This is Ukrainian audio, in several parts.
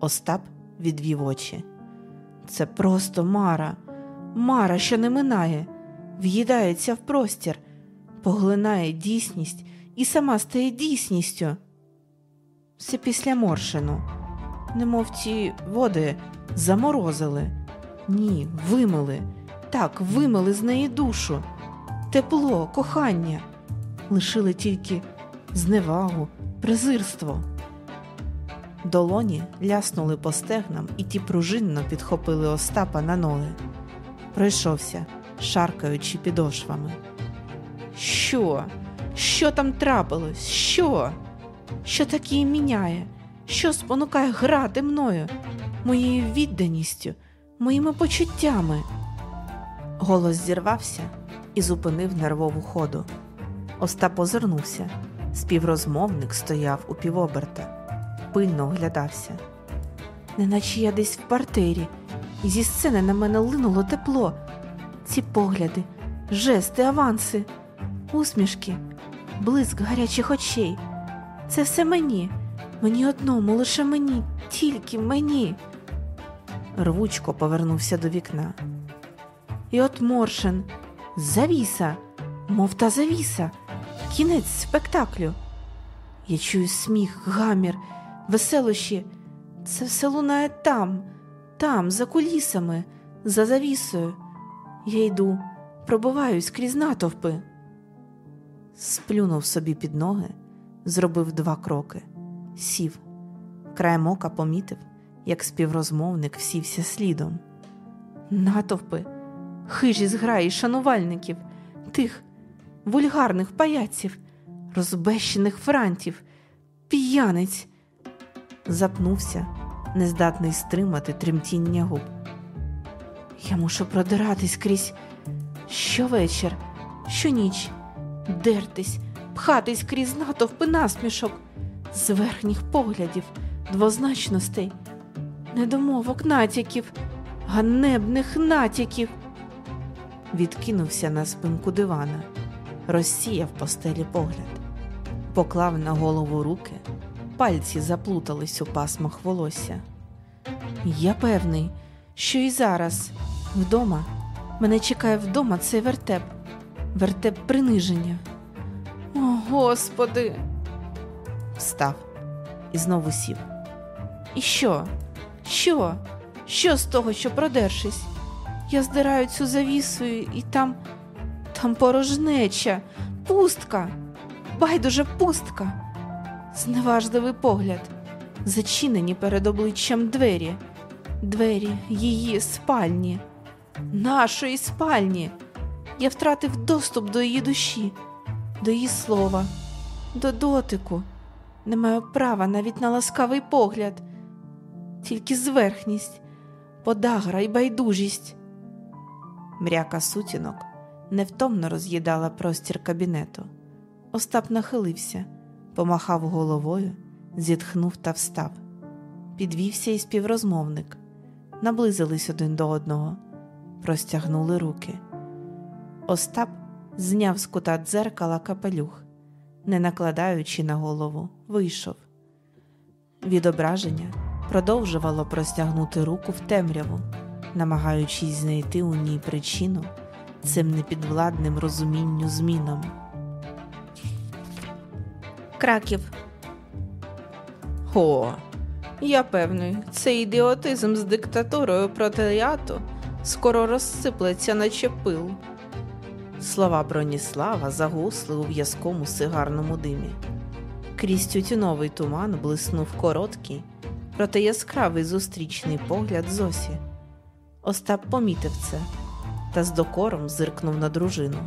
Остап відвів очі. Це просто Мара, Мара, що не минає, в'їдається в простір, поглинає дійсність і сама стає дійсністю. Все після моршину, немов ті води заморозили, ні, вимили, так, вимили з неї душу, тепло, кохання, лишили тільки зневагу, презирство. Долоні ляснули по стегнам, і ті пружинно підхопили Остапа на ноги. Пройшовся, шаркаючи підошвами. Що? Що там трапилось? Що? Що таке міняє? Що спонукає грати мною, моєю відданістю, моїми почуттями? Голос зірвався і зупинив нервову ходу. Остап озирнувся. Співрозмовник стояв у півоберта, пильно оглядався. Неначе я десь в партері, і зі сцени на мене линуло тепло. Ці погляди, жести, аванси, усмішки, блиск гарячих очей. Це все мені, мені одному, лише мені, тільки мені. Рвучко повернувся до вікна. І от Моршин, завіса, мов та завіса, кінець спектаклю. Я чую сміх, гамір, веселощі. Це все лунає там, там, за кулісами, за завісою. Я йду, пробиваюсь крізь натовпи. Сплюнув собі під ноги, зробив два кроки, сів. Краєм ока помітив, як співрозмовник всівся слідом. Натовпи, хижі зграї шанувальників, тих вульгарних паяців, розбещених франтів, п'яниць. Запнувся, нездатний стримати тремтіння губ. Я мушу продиратись крізь щовечір, щоніч, дертись, пхатись крізь натовпи насмішок, з верхніх поглядів, двозначностей, недомовок натяків, ганебних натяків. Відкинувся на спинку дивана, розсіяв по стелі погляд, поклав на голову руки, пальці заплутались у пасмах волосся. Я певний, що і зараз вдома мене чекає вдома цей вертеп, вертеп приниження. О, Господи! Встав і знову сів. І що? Що? Що з того, що продершись? Я здираю цю завісою, і там, там порожнеча, пустка, байдуже пустка, зневажливий погляд, зачинені перед обличчям двері, двері її спальні, нашої спальні. Я втратив доступ до її душі, до її слова, до дотику. Не маю права навіть на ласкавий погляд, тільки зверхність, подагра і байдужість. Мряка сутінок невтомно роз'їдала простір кабінету. Остап нахилився, помахав головою, зітхнув та встав. Підвівся і співрозмовник, наблизились один до одного, простягнули руки. Остап зняв з кута дзеркала капелюх, не накладаючи на голову, вийшов. Відображення продовжувало простягнути руку в темряву, намагаючись знайти у ній причину цим непідвладним розумінню змінам. Краків. О, я певний, цей ідіотизм з диктатурою протеату скоро розсиплеться, наче пил. Слова Броніслава загусли у в'язкому сигарному димі. Крізь тютюновий туман блиснув короткий, проте яскравий зустрічний погляд Зосі. Остап помітив це та з докором зиркнув на дружину.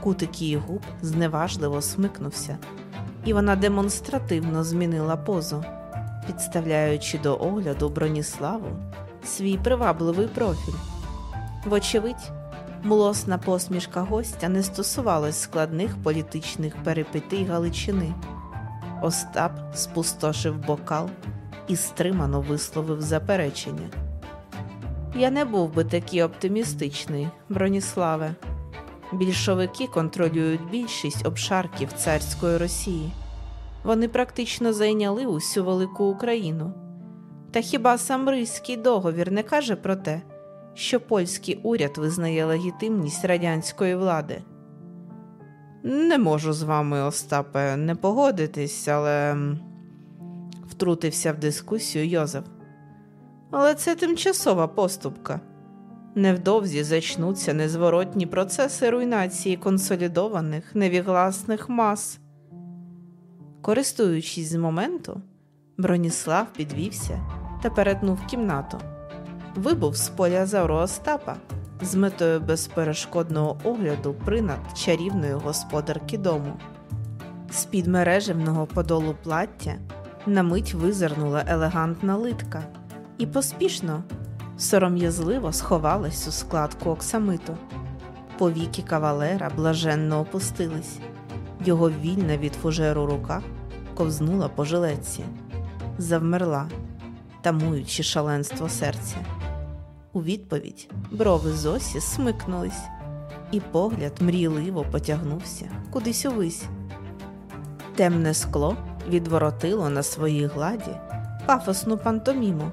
Кутик її губ зневажливо смикнувся, і вона демонстративно змінила позу, підставляючи до огляду Броніславу свій привабливий профіль. Вочевидь, млосна посмішка гостя не стосувалась складних політичних перипетій Галичини. Остап спустошив бокал і стримано висловив заперечення. Я не був би такий оптимістичний, Броніславе. Більшовики контролюють більшість обшарків царської Росії. Вони практично зайняли усю велику Україну. Та хіба сам Ризький договір не каже про те, що польський уряд визнає легітимність радянської влади? Не можу з вами, Остапе, не погодитись, але втрутився в дискусію Йозеф. Але це тимчасова поступка. Невдовзі зачнуться незворотні процеси руйнації консолідованих невігласних мас. Користуючись з моменту, Броніслав підвівся та перетнув кімнату. Вибув з поля зору Остапа з метою безперешкодного огляду принад чарівної господарки дому. З під мережевного подолу плаття на мить визирнула елегантна литка і поспішно, сором'язливо сховалась у складку оксамиту. Повіки кавалера блаженно опустились, його вільна від фужеру рука ковзнула по жилетці, завмерла, тамуючи шаленство серця. У відповідь брови Зосі смикнулись, і погляд мрійливо потягнувся кудись увись. Темне скло відворотило на своїй гладі пафосну пантоміму.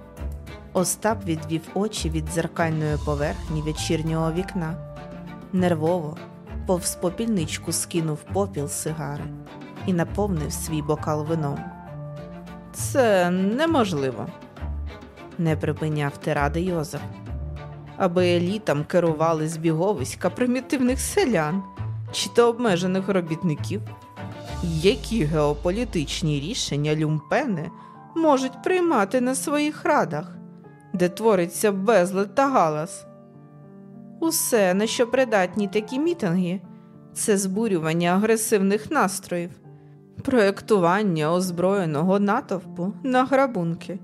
Остап відвів очі від дзеркальної поверхні вечірнього вікна, нервово, повз попільничку скинув попіл сигари і наповнив свій бокал вином. Це неможливо, не припиняв тиради Йозеф. Аби елітам керували збіговиська примітивних селян чи то обмежених робітників. Які геополітичні рішення люмпени можуть приймати на своїх радах, де твориться безлад та галас? Усе, на що придатні такі мітинги, це збурювання агресивних настроїв, проєктування озброєного натовпу на грабунки.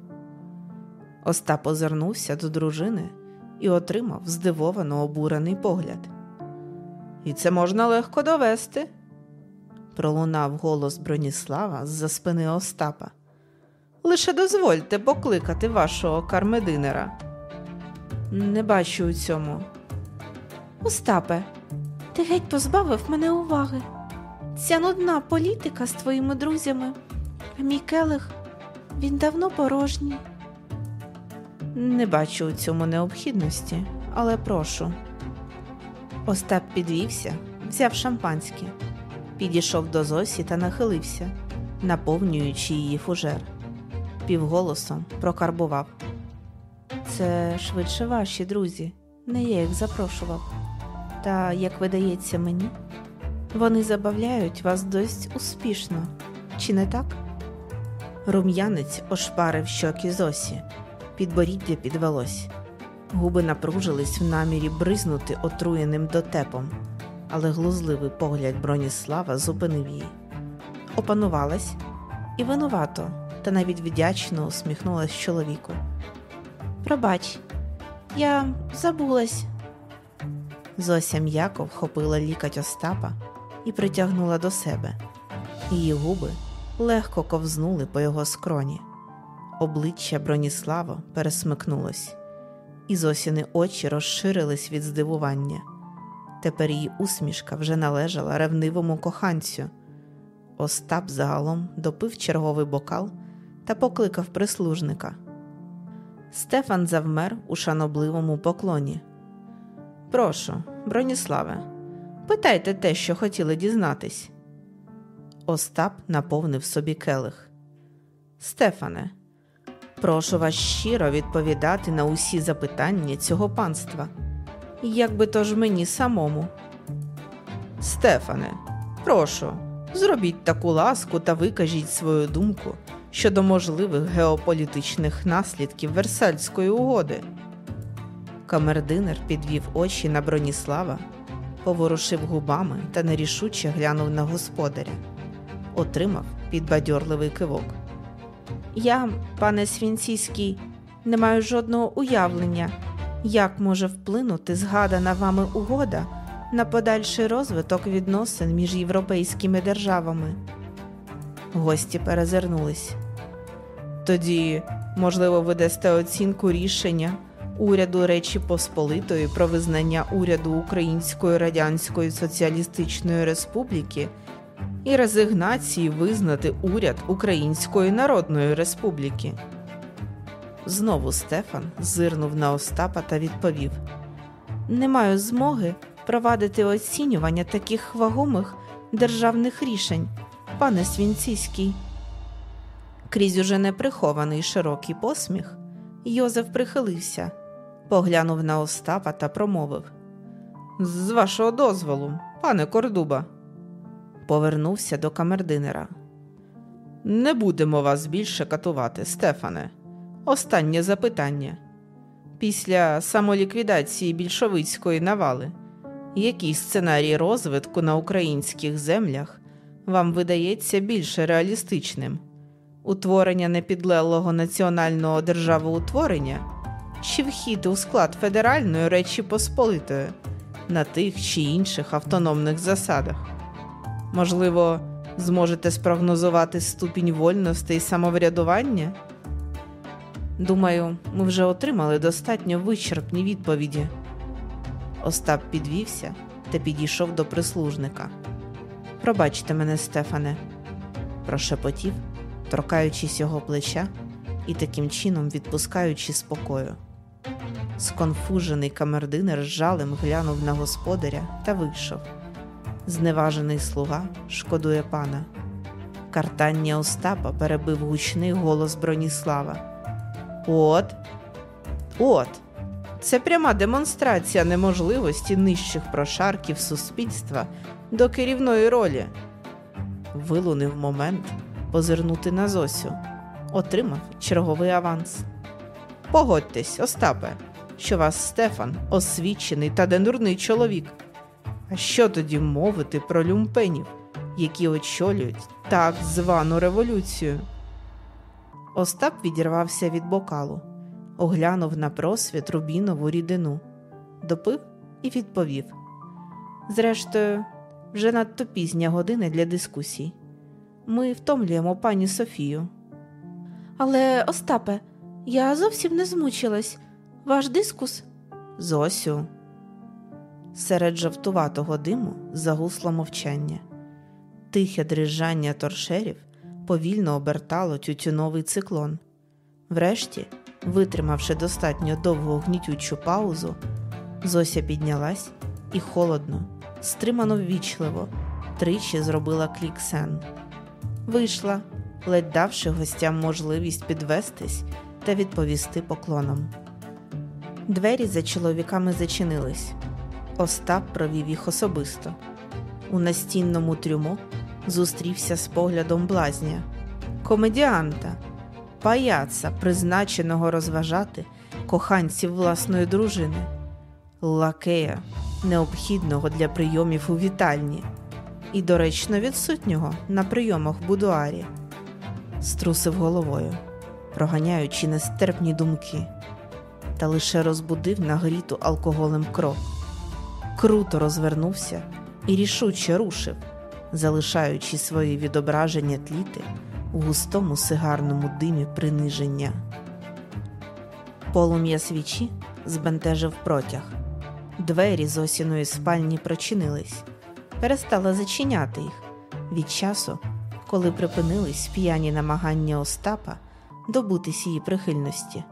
Остап озирнувся до дружини і отримав здивовано обурений погляд. І це можна легко довести пролунав голос Броніслава з-за спини Остапа. Лише дозвольте покликати вашого кармединера. Не бачу у цьому. Остапе, ти геть позбавив мене уваги. Ця нудна політика з твоїми друзями, а мій келих, він давно порожній. Не бачу у цьому необхідності, але прошу. Остап підвівся, взяв шампанське підійшов до Зосі та нахилився, наповнюючи її фужер. Півголосом прокарбував. Це швидше ваші друзі, не я їх запрошував. Та, як видається мені, вони забавляють вас досить успішно, чи не так? Рум'янець ошпарив щоки Зосі, підборіддя підвелось, губи напружились в намірі бризнути отруєним дотепом але глузливий погляд Броніслава зупинив її. Опанувалась і винувато, та навіть вдячно усміхнулась чоловіку. Пробач, я забулась. Зося м'яко вхопила лікать Остапа і притягнула до себе. Її губи легко ковзнули по його скроні. Обличчя Броніслава пересмикнулось, і Зосіни очі розширились від здивування. Тепер її усмішка вже належала ревнивому коханцю. Остап загалом допив черговий бокал та покликав прислужника. Стефан завмер у шанобливому поклоні. Прошу, Броніславе, питайте те, що хотіли дізнатись. Остап наповнив собі келих. Стефане, прошу вас щиро відповідати на усі запитання цього панства як би то ж мені самому. Стефане, прошу, зробіть таку ласку та викажіть свою думку щодо можливих геополітичних наслідків Версальської угоди. Камердинер підвів очі на Броніслава, поворушив губами та нерішуче глянув на господаря, отримав підбадьорливий кивок. Я, пане Свінціський, не маю жодного уявлення. Як може вплинути згадана вами угода на подальший розвиток відносин між європейськими державами? Гості перезирнулись. Тоді, можливо, ви дасте оцінку рішення уряду Речі Посполитої про визнання уряду Української Радянської Соціалістичної Республіки і резигнації визнати уряд Української Народної Республіки. Знову Стефан зирнув на Остапа та відповів: Не маю змоги провадити оцінювання таких вагомих державних рішень, пане Свінціський. Крізь уже неприхований широкий посміх, Йозеф прихилився, поглянув на Остапа та промовив: З вашого дозволу, пане Кордуба. Повернувся до камердинера. Не будемо вас більше катувати, Стефане. Останнє запитання. Після самоліквідації більшовицької навали, який сценарій розвитку на українських землях вам видається більш реалістичним? Утворення непідлеглого національного державоутворення чи вхід у склад Федеральної Речі Посполитої на тих чи інших автономних засадах? Можливо, зможете спрогнозувати ступінь вольності і самоврядування? Думаю, ми вже отримали достатньо вичерпні відповіді. Остап підвівся та підійшов до прислужника. Пробачте мене, Стефане, прошепотів, торкаючись його плеча і таким чином відпускаючи спокою. Сконфужений камердинер з жалем глянув на господаря та вийшов. Зневажений слуга шкодує пана. Картання Остапа перебив гучний голос Броніслава. От, от, це пряма демонстрація неможливості нижчих прошарків суспільства до керівної ролі. Вилунив момент позирнути на Зосю, отримав черговий аванс. Погодьтесь, Остапе, що вас Стефан освічений та дендурний чоловік. А що тоді мовити про люмпенів, які очолюють так звану революцію? Остап відірвався від бокалу, оглянув на просвіт рубінову рідину, допив і відповів. Зрештою, вже надто пізня година для дискусій. Ми втомлюємо пані Софію. Але, Остапе, я зовсім не змучилась. Ваш дискус? Зосю. Серед жовтуватого диму загусло мовчання, тихе дрижання торшерів повільно обертало тютюновий циклон. Врешті, витримавши достатньо довгу гнітючу паузу, Зося піднялась і холодно, стримано ввічливо, тричі зробила клік сен. Вийшла, ледь давши гостям можливість підвестись та відповісти поклоном. Двері за чоловіками зачинились. Остап провів їх особисто. У настінному трюмо зустрівся з поглядом блазня, комедіанта, паяца, призначеного розважати коханців власної дружини, лакея, необхідного для прийомів у вітальні і доречно відсутнього на прийомах в будуарі, струсив головою, проганяючи нестерпні думки, та лише розбудив нагріту алкоголем кров. Круто розвернувся і рішуче рушив залишаючи свої відображення тліти у густому сигарному димі приниження. Полум'я свічі збентежив протяг. Двері з осіної спальні прочинились, перестала зачиняти їх. Від часу, коли припинились п'яні намагання Остапа добутись її прихильності,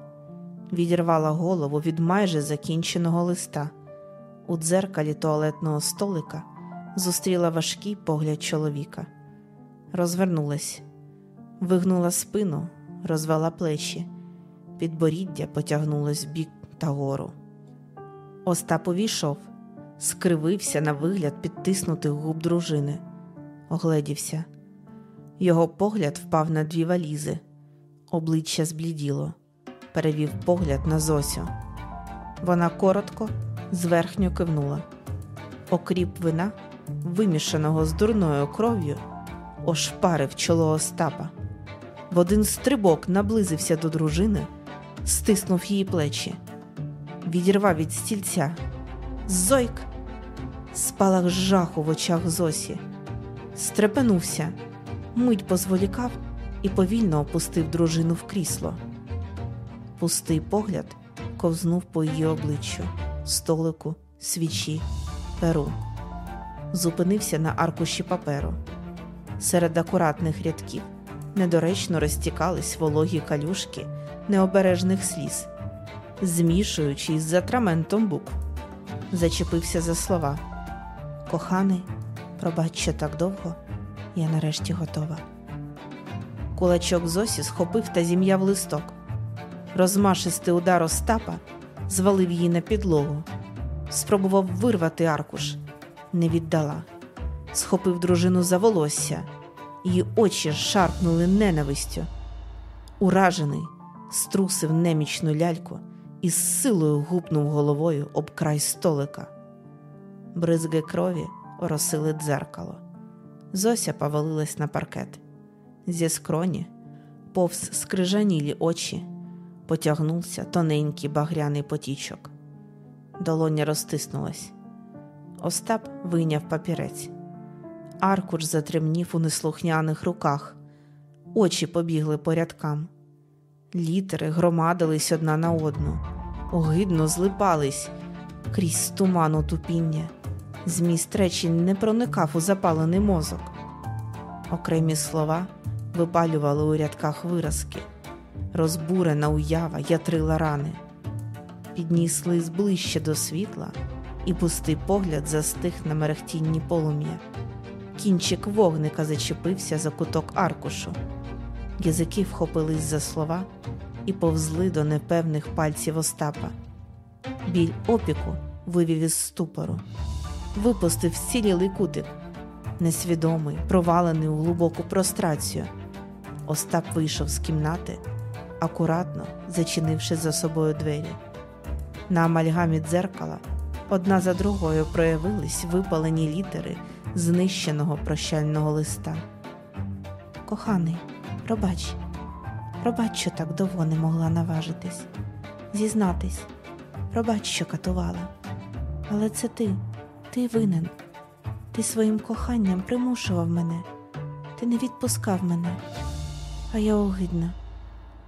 відірвала голову від майже закінченого листа. У дзеркалі туалетного столика зустріла важкий погляд чоловіка, розвернулась, вигнула спину, розвела плечі, підборіддя потягнулось бік та гору. Остап увійшов, скривився на вигляд підтиснутих губ дружини, огледівся. Його погляд впав на дві валізи, обличчя збліділо, перевів погляд на Зосю. Вона коротко, зверхньо кивнула. Окріп вина вимішаного з дурною кров'ю, ошпарив чоло Остапа. В один стрибок наблизився до дружини, стиснув її плечі, відірвав від стільця. Зойк! Спалах жаху в очах Зосі, стрепенувся, мить позволікав і повільно опустив дружину в крісло. Пустий погляд ковзнув по її обличчю, столику, свічі, перу зупинився на аркуші паперу. Серед акуратних рядків недоречно розтікались вологі калюшки необережних сліз, змішуючи із затраментом букв. Зачепився за слова. Коханий, пробач, що так довго, я нарешті готова. Кулачок Зосі схопив та зім'яв листок. Розмашистий удар Остапа звалив її на підлогу, спробував вирвати аркуш, не віддала, схопив дружину за волосся, її очі шарпнули ненавистю. Уражений, струсив немічну ляльку і з силою гупнув головою об край столика. Бризги крові оросили дзеркало. Зося повалилась на паркет. Зі скроні, повз скрижанілі очі, потягнувся тоненький багряний потічок. Долоня розтиснулась. Остап вийняв папірець. Аркуш затремнів у неслухняних руках, очі побігли по рядкам. Літери громадились одна на одну, огидно злипались крізь туману тупіння. Зміст речень не проникав у запалений мозок. Окремі слова випалювали у рядках виразки, розбурена уява ятрила рани, підніс лист ближче до світла, і пустий погляд застиг на мерехтінні полум'я. Кінчик вогника зачепився за куток аркушу. Язики вхопились за слова і повзли до непевних пальців Остапа. Біль опіку вивів із ступору, випустив зцілілий кутик, несвідомий, провалений у глибоку прострацію. Остап вийшов з кімнати, акуратно зачинивши за собою двері. На амальгамі дзеркала одна за другою проявились випалені літери знищеного прощального листа. Коханий, пробач, пробач, що так довго не могла наважитись, зізнатись, пробач, що катувала. Але це ти, ти винен. Ти своїм коханням примушував мене, ти не відпускав мене, а я огидна,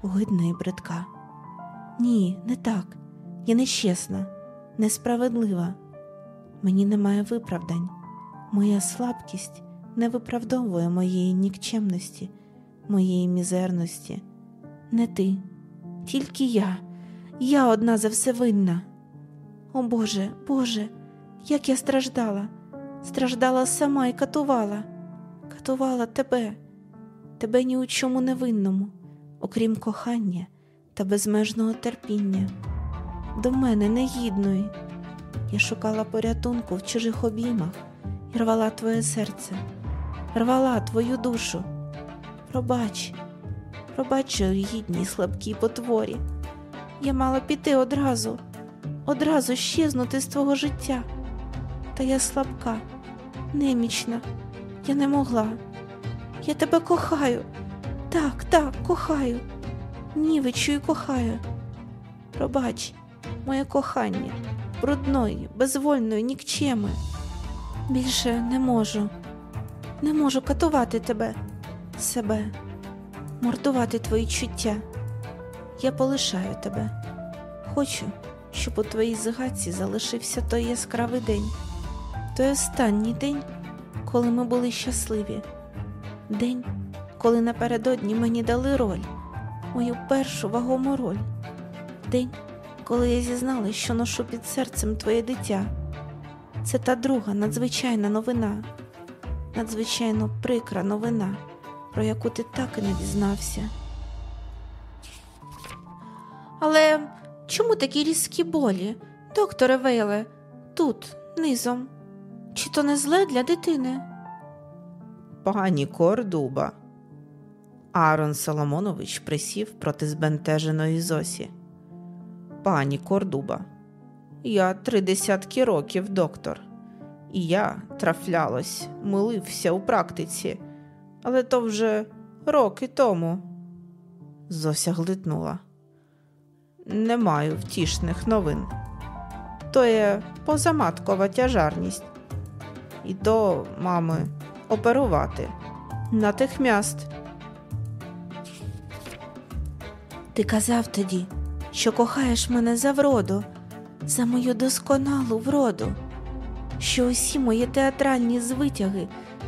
огидна і бридка. Ні, не так. Я нечесна, несправедлива. Мені немає виправдань. Моя слабкість не виправдовує моєї нікчемності, моєї мізерності. Не ти, тільки я, я одна за все винна. О Боже, Боже, як я страждала, страждала сама і катувала, катувала тебе, тебе ні у чому не винному, окрім кохання та безмежного терпіння. До мене негідної. Я шукала порятунку в чужих обіймах і рвала твоє серце, рвала твою душу. Пробач, пробач, гідній слабкій потворі. Я мала піти одразу, одразу щезнути з твого життя. Та я слабка, немічна, я не могла. Я тебе кохаю, так, так, кохаю, нівичу і кохаю. Пробач, моє кохання, брудної, безвольної, нікчеми. Більше не можу, не можу катувати тебе, себе, мордувати твої чуття. Я полишаю тебе. Хочу, щоб у твоїй згадці залишився той яскравий день, той останній день, коли ми були щасливі, день, коли напередодні мені дали роль, мою першу вагому роль, день, коли я зізналась, що ношу під серцем твоє дитя. Це та друга надзвичайна новина, надзвичайно прикра новина, про яку ти так і не дізнався. Але чому такі різкі болі, докторе Вейле, тут, низом? Чи то не зле для дитини? Пані Кордуба. Аарон Соломонович присів проти збентеженої Зосі. Пані Кордуба, я три десятки років доктор, і я трафлялось, милився у практиці, але то вже роки тому. Зося глитнула. Не маю втішних новин. То є позаматкова тяжарність. І то, мами, оперувати на тих м'яст. Ти казав тоді, що кохаєш мене за вроду, за мою досконалу вроду, що усі мої театральні звитяги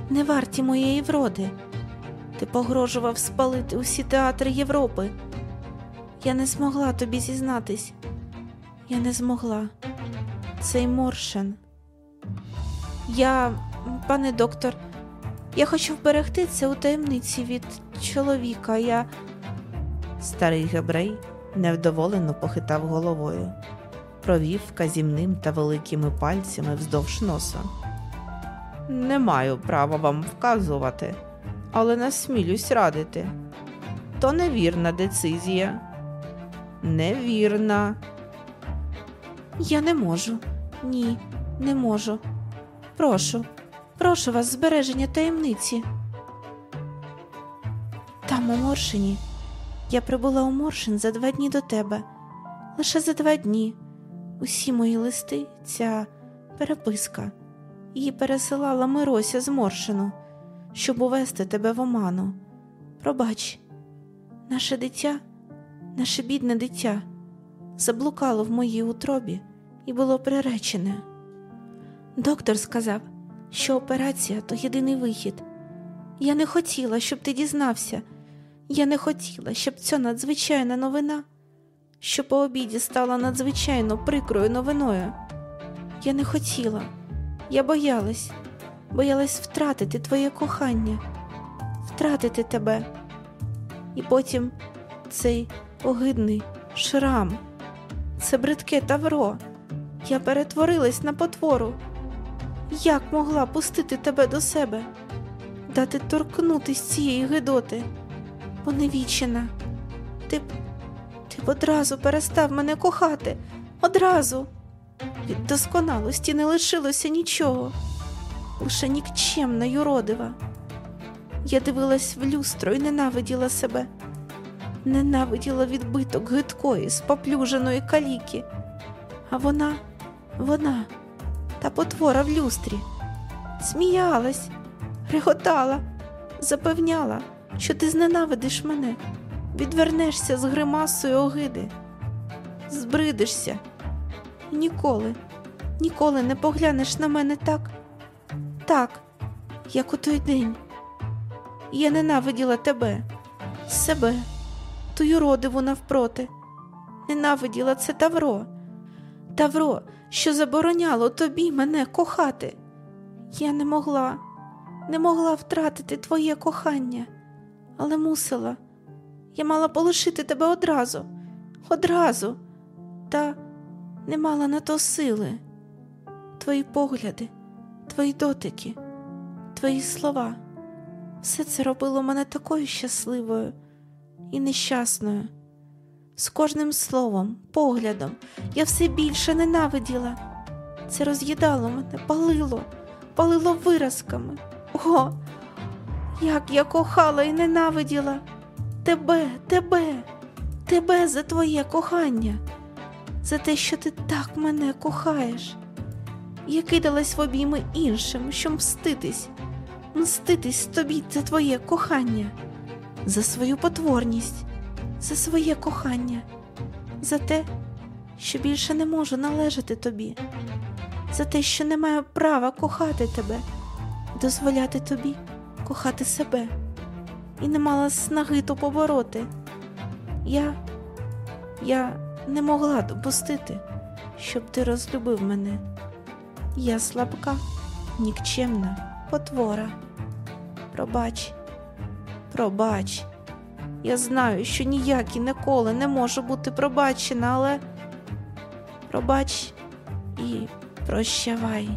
не варті моєї вроди. Ти погрожував спалити усі театри Європи. Я не змогла тобі зізнатись. Я не змогла. Цей Моршин. Я, пане доктор, я хочу вберегти це у таємниці від чоловіка. Я. Старий гебрей невдоволено похитав головою, провів вказівним та великими пальцями вздовж носа. Не маю права вам вказувати, але насмілюсь радити. То невірна децизія. Невірна. Я не можу. Ні, не можу. Прошу, прошу вас, збереження таємниці. Там у Моршині. Я прибула у Моршин за два дні до тебе. Лише за два дні. Усі мої листи, ця переписка. Її пересилала Мирося з Моршину, щоб увести тебе в оману. Пробач, наше дитя, наше бідне дитя, заблукало в моїй утробі і було приречене. Доктор сказав, що операція то єдиний вихід. Я не хотіла, щоб ти дізнався. Я не хотіла, щоб ця надзвичайна новина, що по обіді стала надзвичайно прикрою новиною. Я не хотіла, я боялась, боялась втратити твоє кохання, втратити тебе. І потім цей огидний шрам, це бридке тавро. Я перетворилась на потвору. Як могла пустити тебе до себе, дати торкнутись цієї гидоти? Поневічена, ти б ти б одразу перестав мене кохати, одразу. Від досконалості не лишилося нічого, лише нікчемна юродива. Я дивилась в люстро і ненавиділа себе, ненавиділа відбиток гидкої, споплюженої каліки, а вона, вона, та потвора в люстрі, сміялась, реготала, запевняла що ти зненавидиш мене, відвернешся з гримасою огиди, збридишся ніколи, ніколи не поглянеш на мене так, так, як у той день. Я ненавиділа тебе, себе, тую родиву навпроти, ненавиділа це Тавро, Тавро, що забороняло тобі мене кохати. Я не могла, не могла втратити твоє кохання але мусила. Я мала полишити тебе одразу, одразу, та не мала на то сили. Твої погляди, твої дотики, твої слова. Все це робило мене такою щасливою і нещасною. З кожним словом, поглядом я все більше ненавиділа. Це роз'їдало мене, палило, палило виразками. О, як я кохала і ненавиділа тебе, тебе, тебе за твоє кохання, за те, що ти так мене кохаєш. Я кидалась в обійми іншим, щоб мститись, мститись тобі за твоє кохання, за свою потворність, за своє кохання, за те, що більше не можу належати тобі, за те, що не маю права кохати тебе, дозволяти тобі кохати себе і не мала снаги то побороти. Я я не могла допустити, щоб ти розлюбив мене. Я слабка, нікчемна потвора. Пробач, пробач, я знаю, що ніяк і ніколи не можу бути пробачена, але пробач і прощавай.